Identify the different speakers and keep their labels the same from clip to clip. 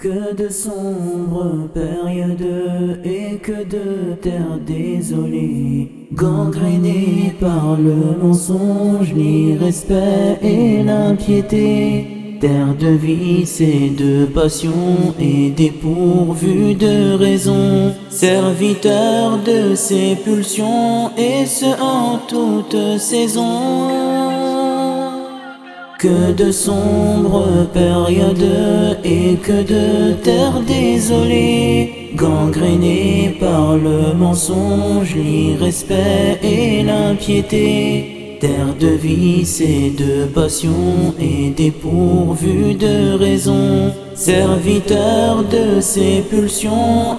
Speaker 1: Que de sombres périodes et que de terres désolées, gangrénées par le mensonge, l'irrespect et l'impiété, terre de vice et de passion et dépourvu de raison, serviteur de ses et ce en toute saison. Que de sombres périodes et que de terres désolées, gangrénées par le mensonge, l'irrespect et l'impiété. Terre de vice et de passion et dépourvu de raison, serviteur de ses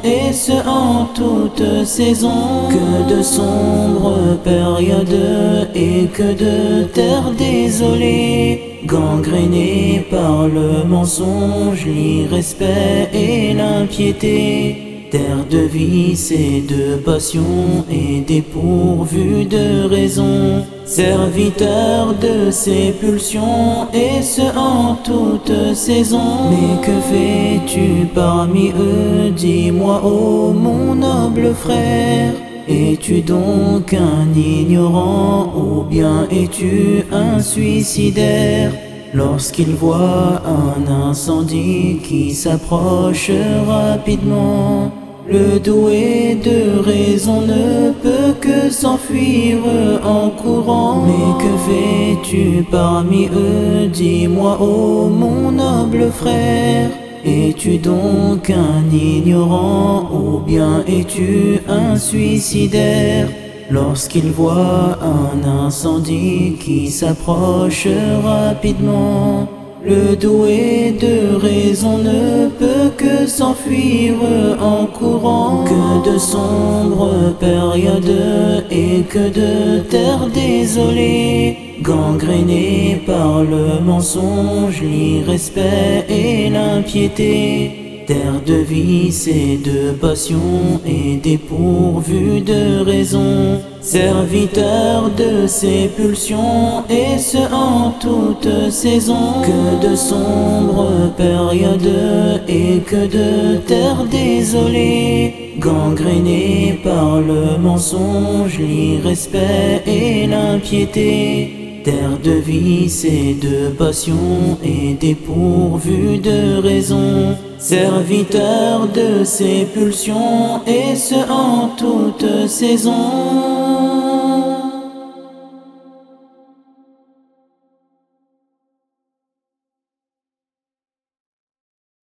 Speaker 1: et ce en toute saison, que de sombres périodes et que de terre désolée, gangrénée par le mensonge, l'irrespect et l'impiété. Terre de vice et de passion et dépourvu de raison, serviteur de ses pulsions et ce en toute saison. Mais que fais-tu parmi eux, dis-moi, ô mon noble frère es-tu donc un ignorant ou bien es-tu un suicidaire Lorsqu'il voit un incendie qui s'approche rapidement, le doué de raison ne peut que s'enfuir en courant. Mais que fais-tu parmi eux? Dis-moi, ô mon noble frère. Es-tu donc un ignorant ou bien es-tu un suicidaire Lorsqu'il voit un incendie qui s'approche rapidement, le doué de raison ne peut que s'enfuir en courant. Que de sombres périodes et que de terres désolées, gangrénées par le mensonge, l'irrespect et l'impiété terre de vice et de passion et dépourvu de raison, serviteur de ses pulsions et ce en toute saison, que de sombres périodes et que de terre désolée, gangrénées par le mensonge, l'irrespect et l'impiété terre de vice et de passion et dépourvu de raison, serviteur de ses pulsions et ce en toute saison.